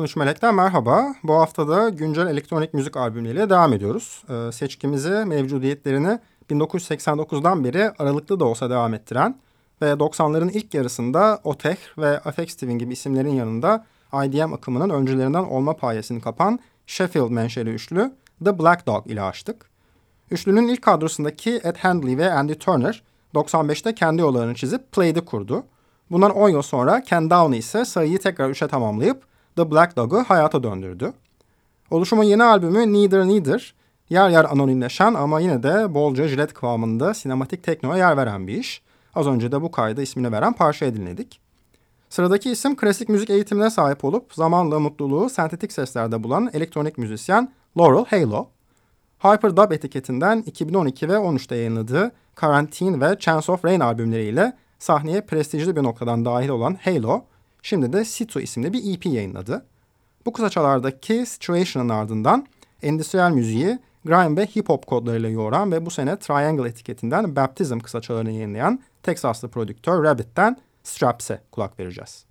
13 Melek'ten merhaba. Bu hafta da güncel elektronik müzik albümleriyle devam ediyoruz. Ee, seçkimizi mevcudiyetlerini 1989'dan beri aralıklı da olsa devam ettiren ve 90'ların ilk yarısında Otech ve Afex Twin gibi isimlerin yanında IDM akımının öncülerinden olma payesini kapan Sheffield menşeli üçlü The Black Dog ile açtık. Üçlünün ilk kadrosundaki Ed Handley ve Andy Turner 95'te kendi yollarını çizip Play'de kurdu. Bundan 10 yıl sonra Ken Downey ise sayıyı tekrar 3'e tamamlayıp The Black Dog'u hayata döndürdü. Oluşumun yeni albümü Neither Neither, yer yer anonimleşen ama yine de bolca jilet kıvamında sinematik teknoya yer veren bir iş. Az önce de bu kayda ismini veren parçayı dinledik. Sıradaki isim klasik müzik eğitimine sahip olup zamanla mutluluğu sentetik seslerde bulan elektronik müzisyen Laurel Halo. Hyperdub etiketinden 2012 ve 13'te yayınladığı Quarantine ve Chance of Rain albümleriyle sahneye prestijli bir noktadan dahil olan Halo, şimdi de Situ isimli bir EP yayınladı. Bu kısaçalardaki Situation'ın ardından endüstriyel müziği grime ve hip hop kodlarıyla yoğuran ve bu sene Triangle etiketinden Baptism kısaçalarını yayınlayan Teksaslı prodüktör Rabbit'ten Straps'e kulak vereceğiz.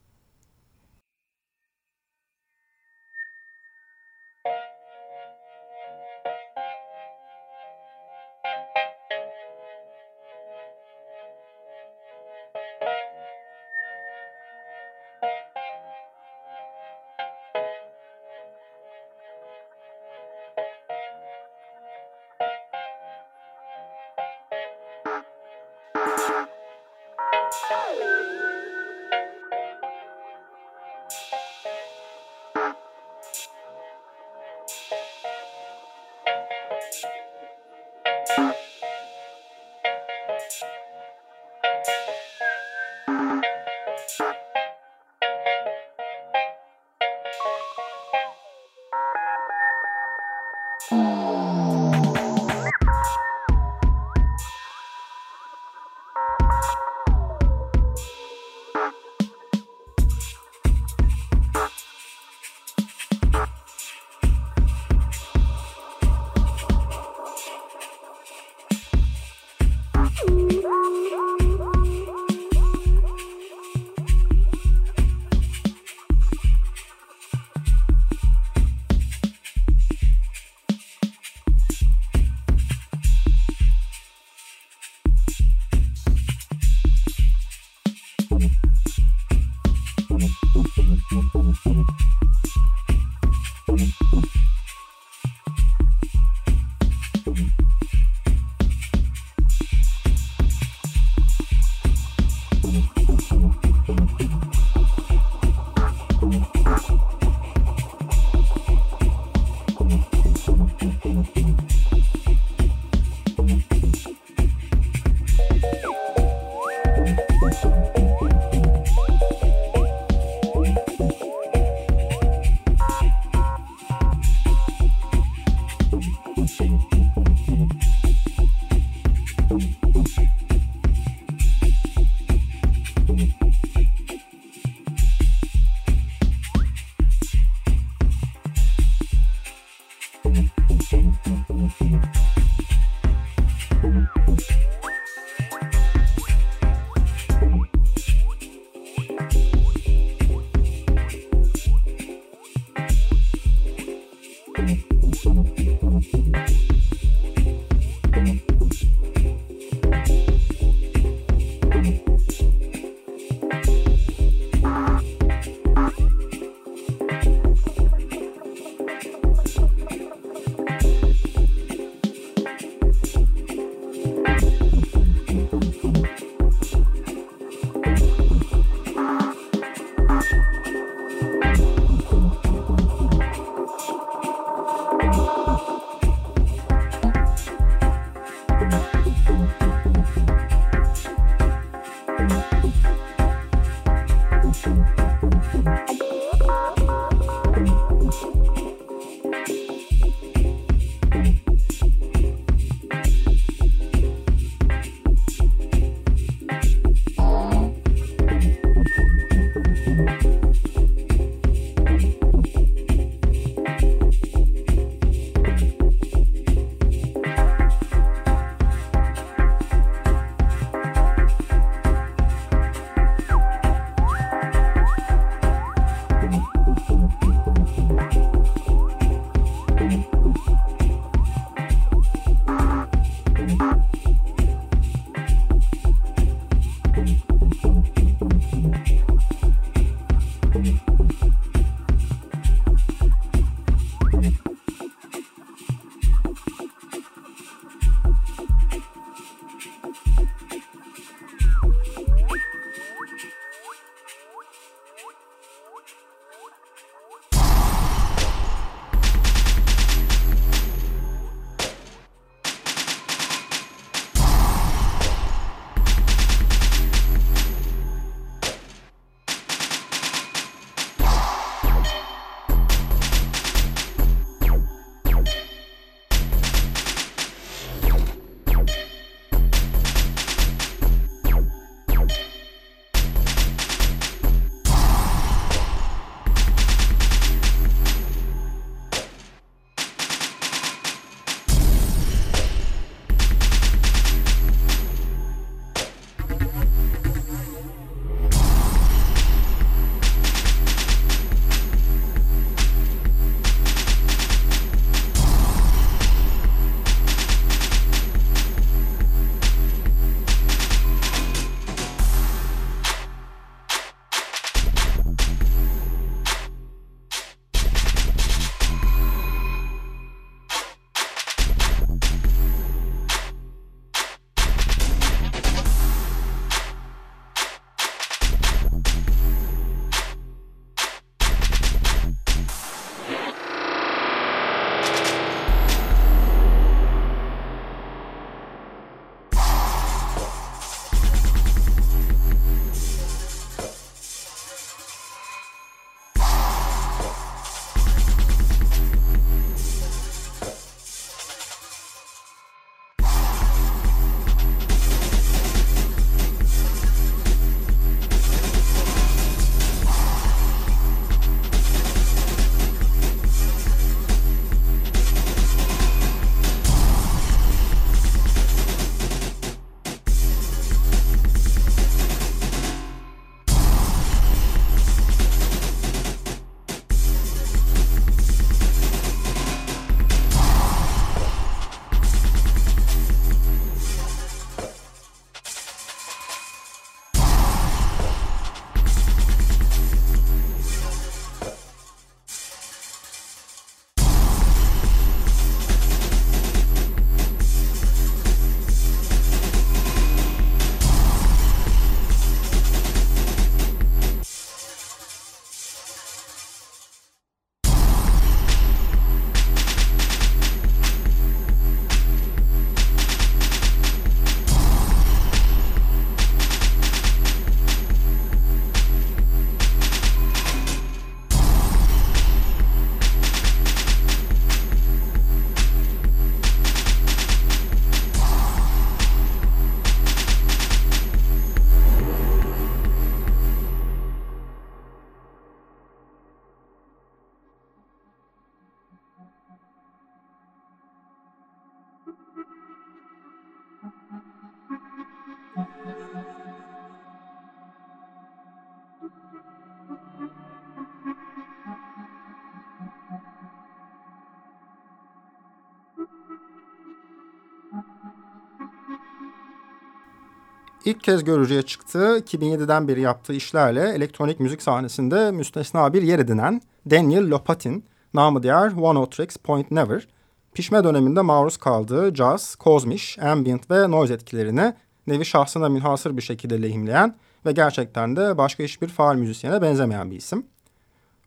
İlk kez görücüye çıktığı 2007'den beri yaptığı işlerle elektronik müzik sahnesinde müstesna bir yer edinen Daniel Lopatin, namı diğer One O Tricks Point Never, pişme döneminde maruz kaldığı jazz, kozmiş, ambient ve noise etkilerini nevi şahsına münhasır bir şekilde lehimleyen ve gerçekten de başka hiçbir faal müzisyene benzemeyen bir isim.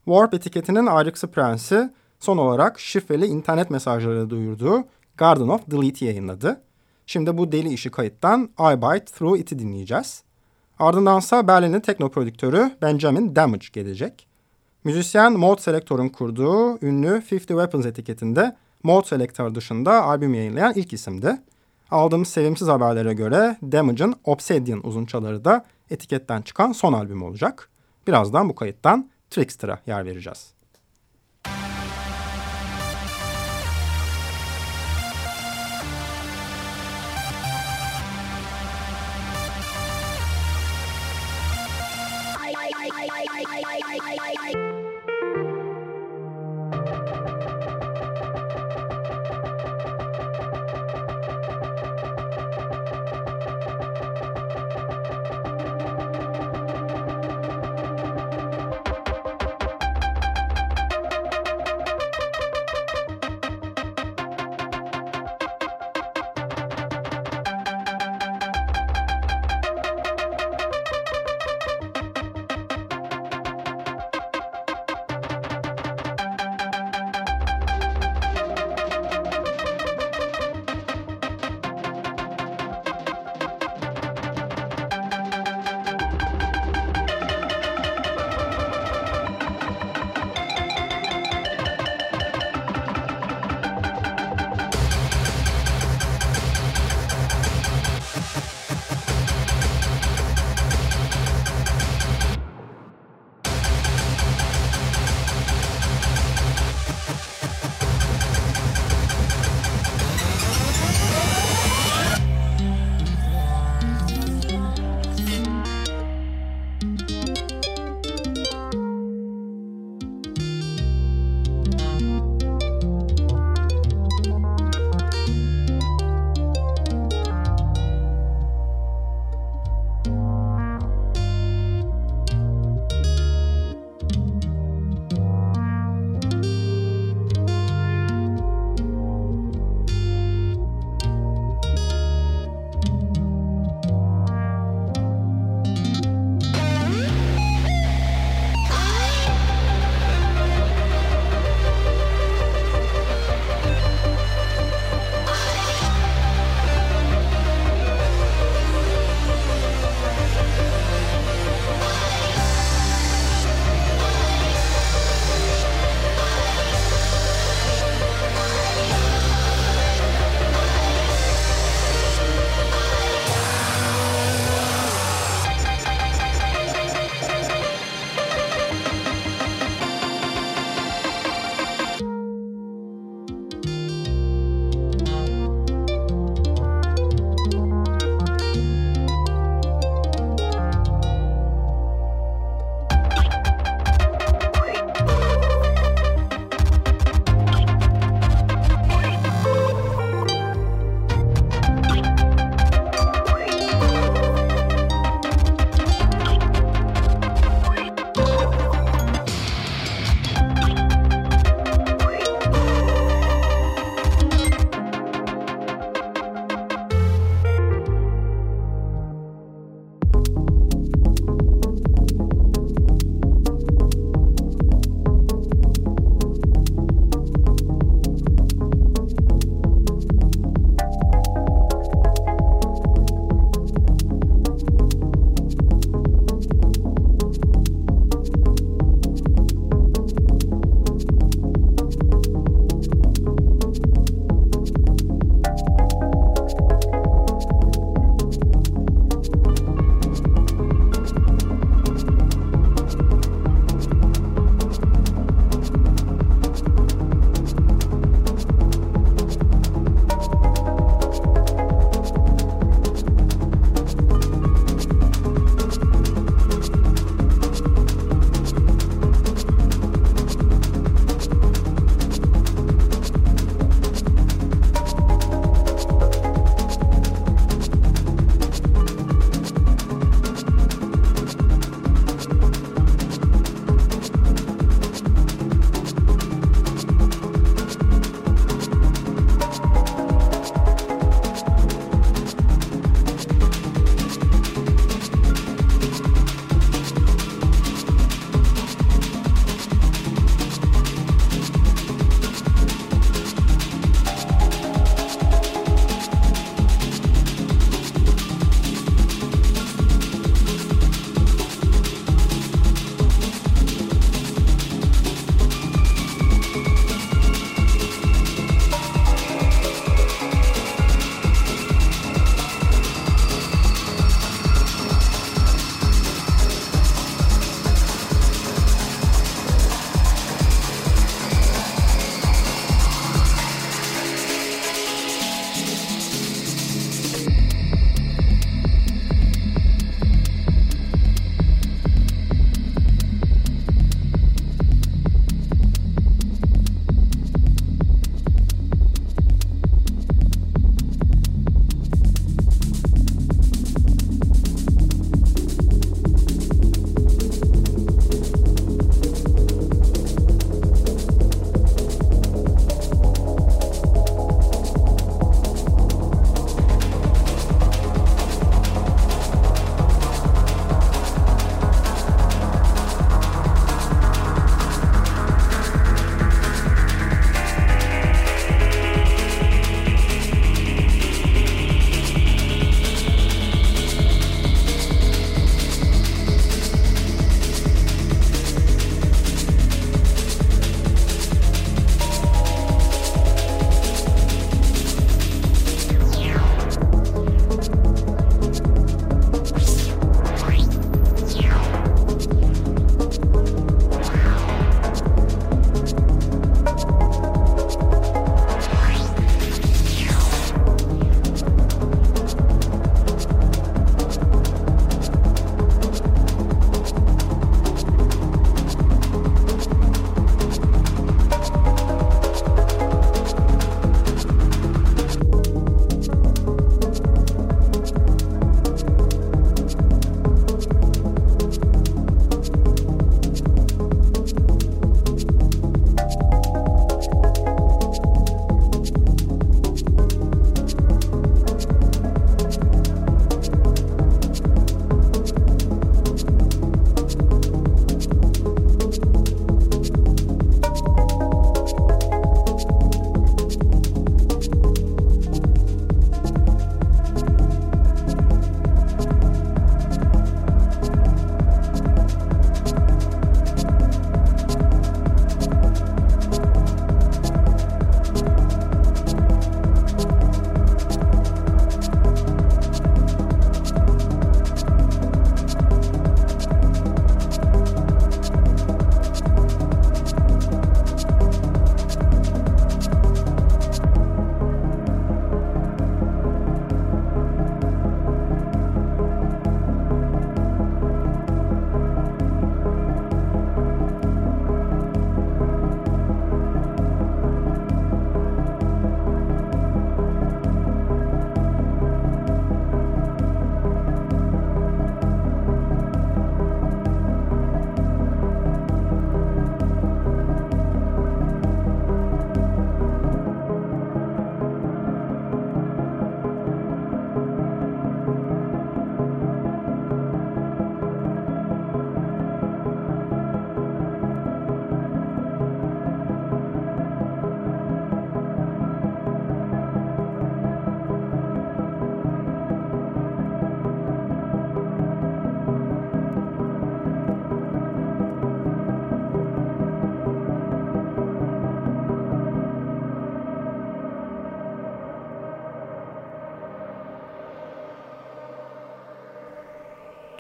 Warp etiketinin ayrıksı prensi son olarak şifreli internet mesajları duyurduğu Garden of Delete yayınladı. Şimdi bu deli işi kayıttan I Bite Through It'i dinleyeceğiz. Ardındansa Berlin'in tekno prodüktörü Benjamin Damage gelecek. Müzisyen Mode Selector'un kurduğu ünlü 50 Weapons etiketinde Mode Selector dışında albüm yayınlayan ilk isimdi. Aldığımız sevimsiz haberlere göre Damage'ın Obsidian uzunçaları da etiketten çıkan son albüm olacak. Birazdan bu kayıttan Trickster'a yer vereceğiz.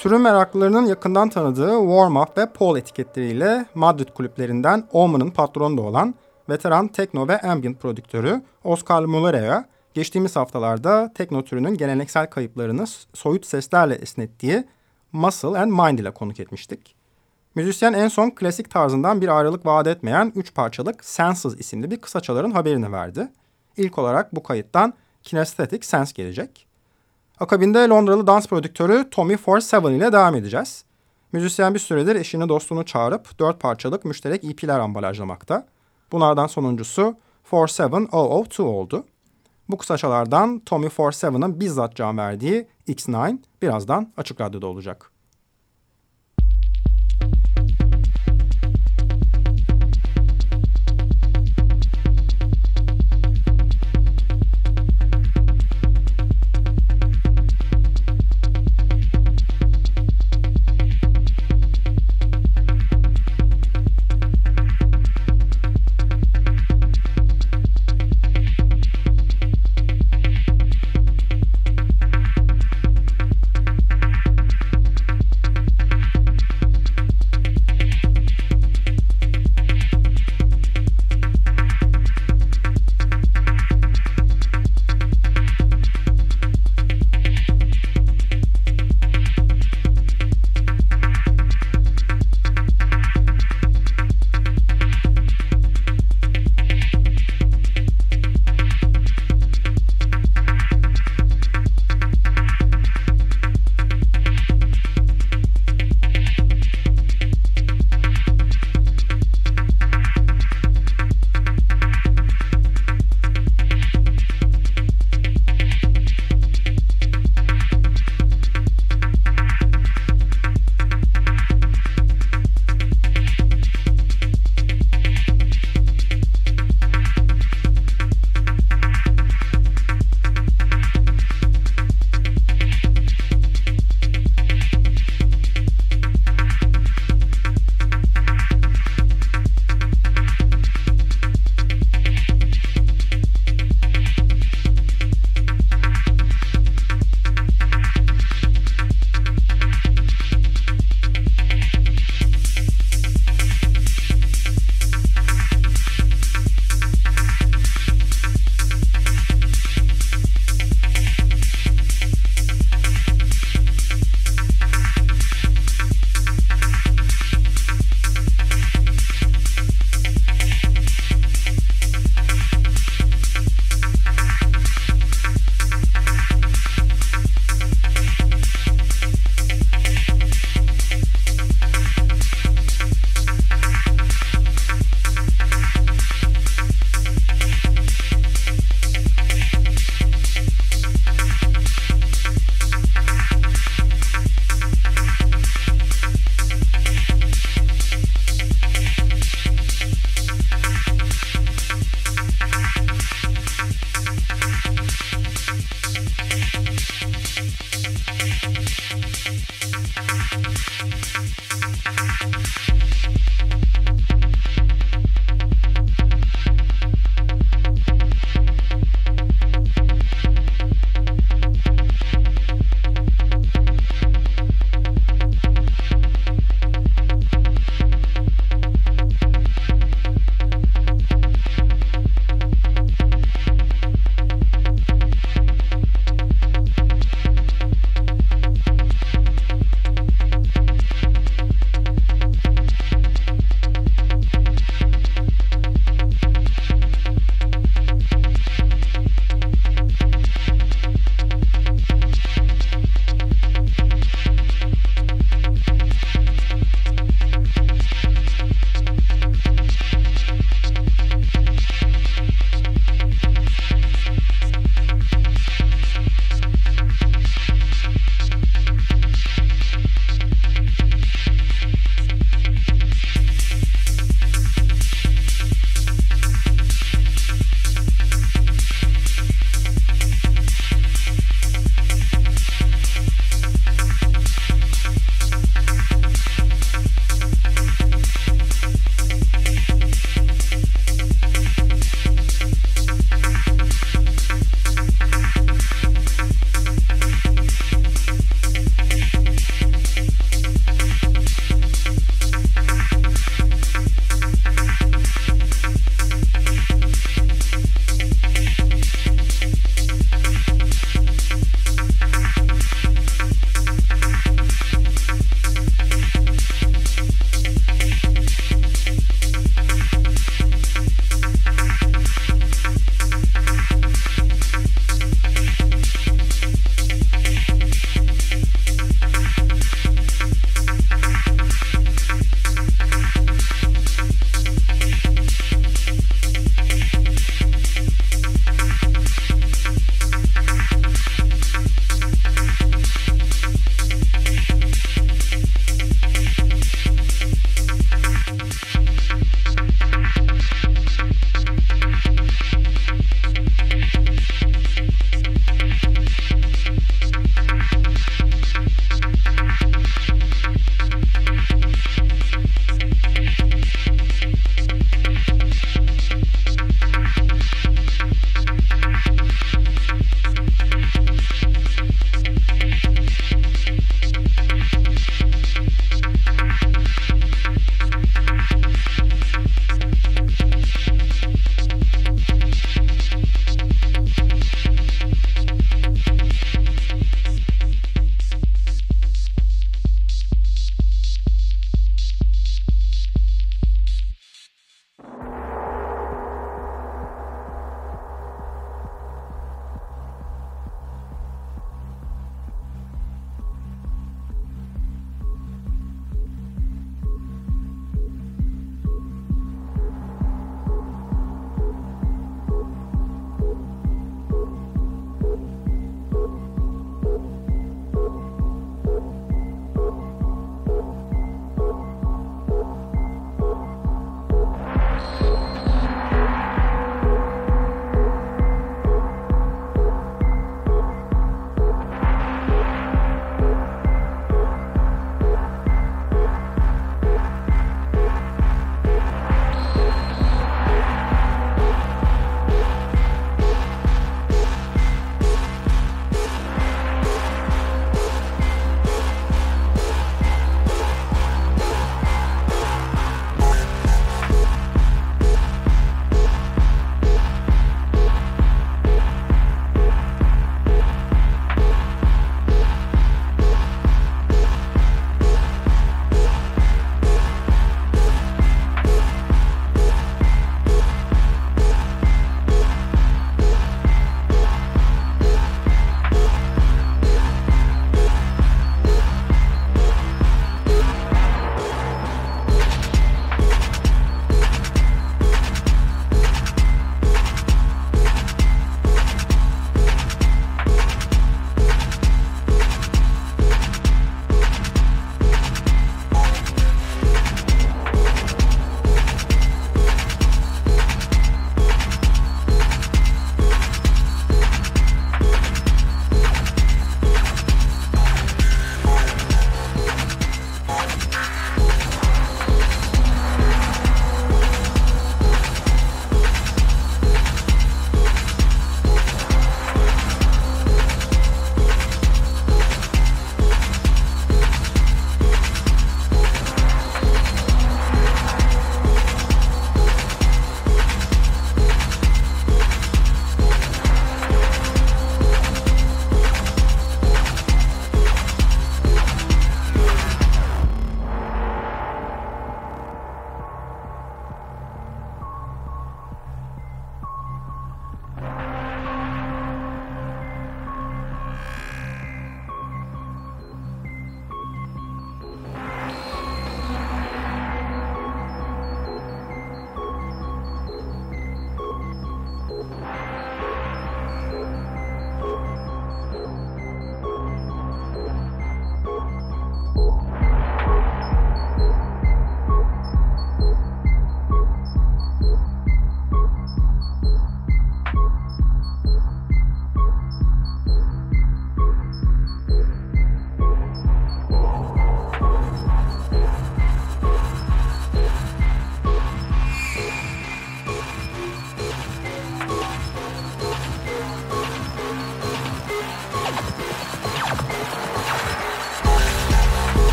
Türün meraklılarının yakından tanıdığı Warm Up ve Paul etiketleriyle Madrid kulüplerinden Omen'ın patronu da olan veteran tekno ve ambient prodüktörü Oscar Mullera'ya geçtiğimiz haftalarda tekno türünün geleneksel kayıplarını soyut seslerle esnettiği Muscle and Mind ile konuk etmiştik. Müzisyen en son klasik tarzından bir ayrılık vaat etmeyen 3 parçalık Senses isimli bir kısaçaların haberini verdi. İlk olarak bu kayıttan Kinesthetic Sense gelecek. Akabinde Londralı dans prodüktörü Tommy 47 ile devam edeceğiz. Müzisyen bir süredir eşini dostunu çağırıp dört parçalık müşterek EP'ler ambalajlamakta. Bunlardan sonuncusu 47002 oldu. Bu kısaçalardan Tommy 47'ın bizzat can verdiği X9 birazdan Açık Radyo'da olacak.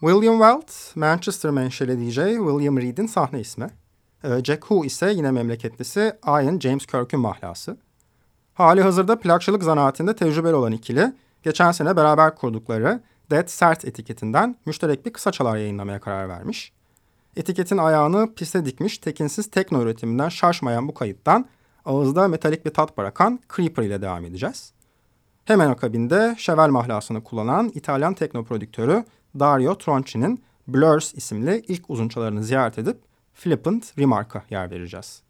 William Welt, Manchester menşeli DJ William Reed'in sahne ismi. Ee, Jack Hu ise yine memleketlisi Ian James Kirk'ün mahlası. Hali hazırda plakçılık zanaatinde tecrübeli olan ikili, geçen sene beraber kurdukları Dead Sert etiketinden müşterek bir kısa çalar yayınlamaya karar vermiş. Etiketin ayağını piste dikmiş tekinsiz tekno üretiminden şaşmayan bu kayıttan ağızda metalik bir tat bırakan Creeper ile devam edeceğiz. Hemen akabinde Chevelle mahlasını kullanan İtalyan tekno prodüktörü Dario Tronci'nin Blurs isimli ilk uzunçalarını ziyaret edip Flippant Remark'a yer vereceğiz.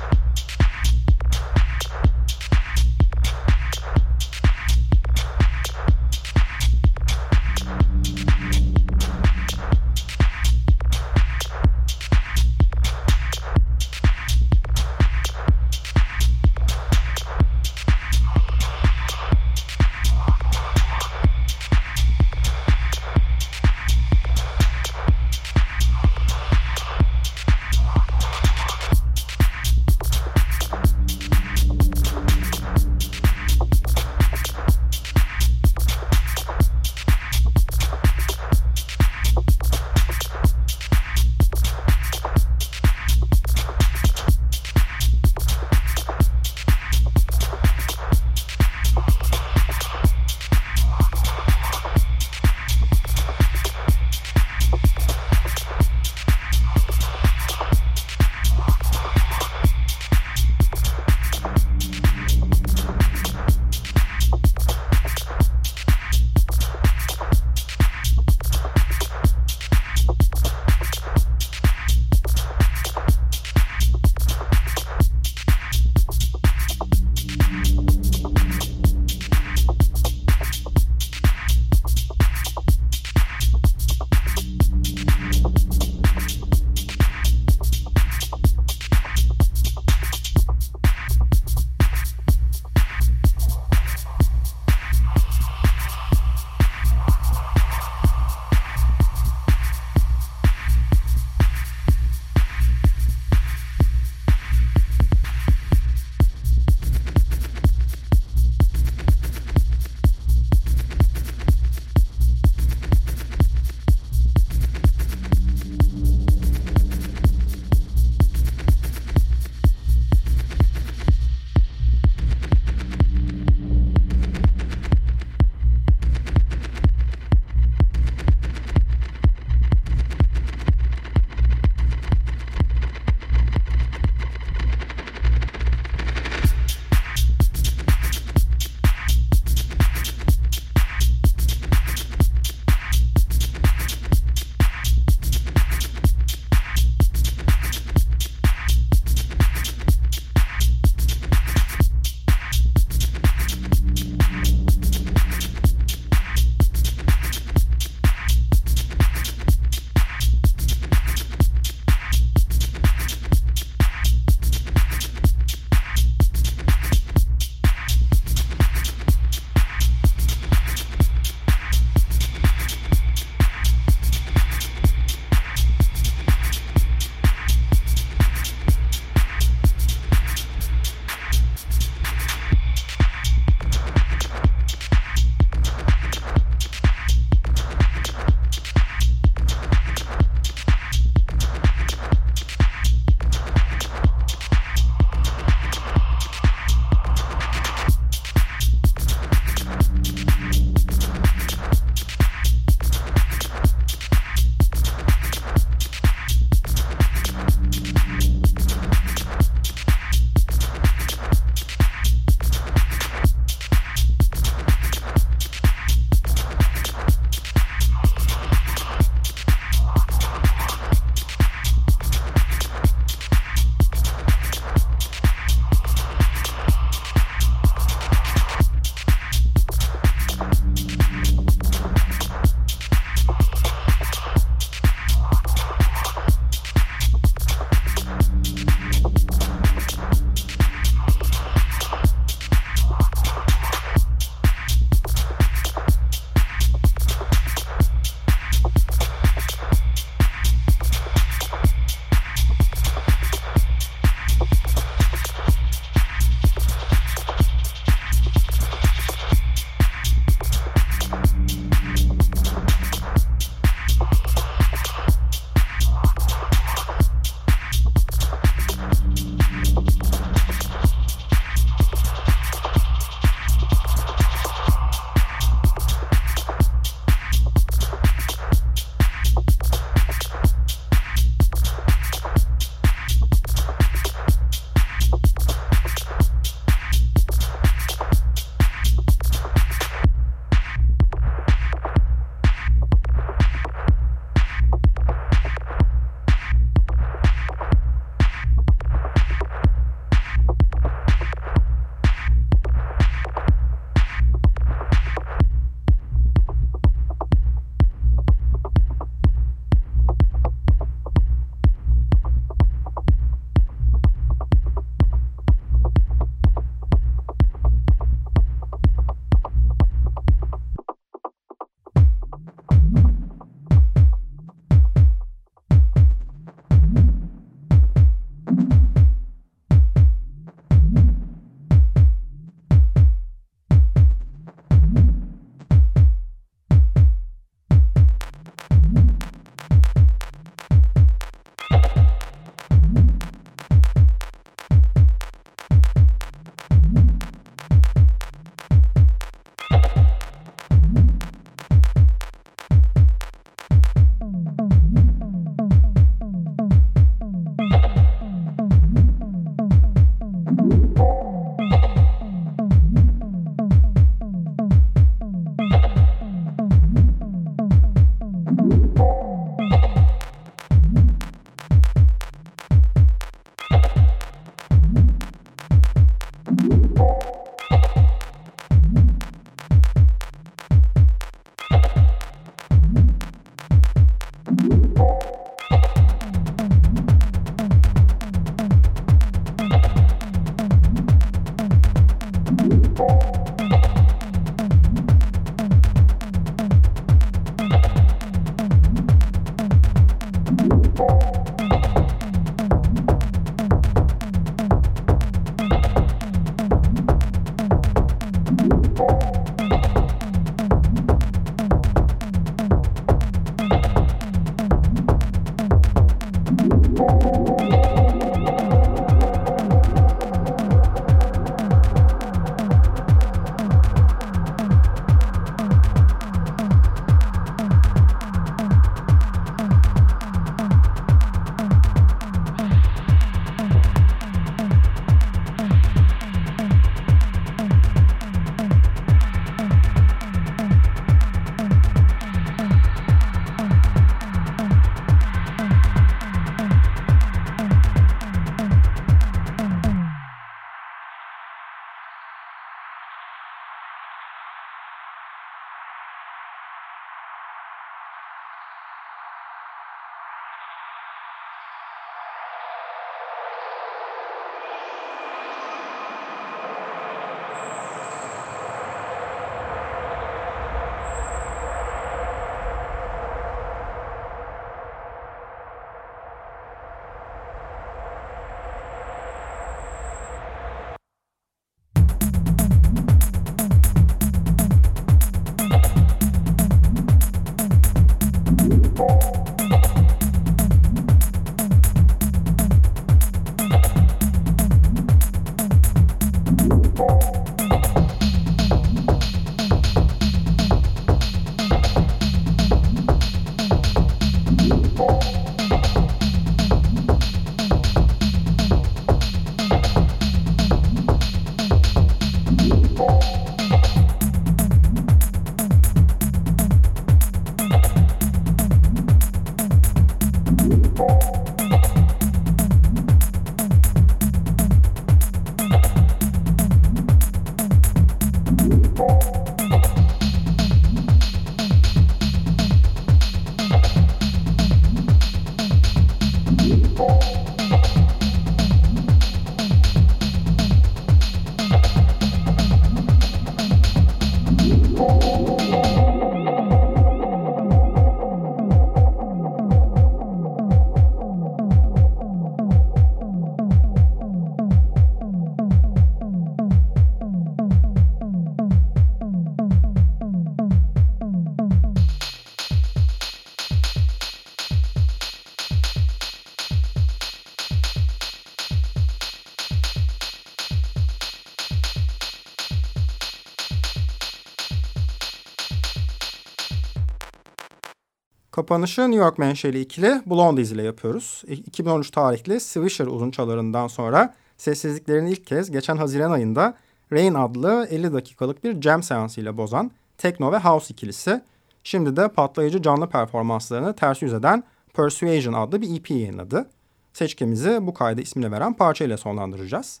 Kapanışı New York menşeli ikili Blondies ile yapıyoruz. 2013 tarihli Swisher uzunçalarından sonra sessizliklerini ilk kez geçen Haziran ayında Rain adlı 50 dakikalık bir jam seansıyla bozan Tekno ve House ikilisi şimdi de patlayıcı canlı performanslarını ters yüz eden Persuasion adlı bir EP yayınladı. Seçkimizi bu kayda ismini veren parça ile sonlandıracağız.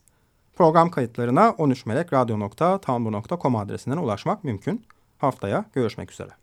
Program kayıtlarına 13melekradyo.tumblr.com adresinden ulaşmak mümkün. Haftaya görüşmek üzere.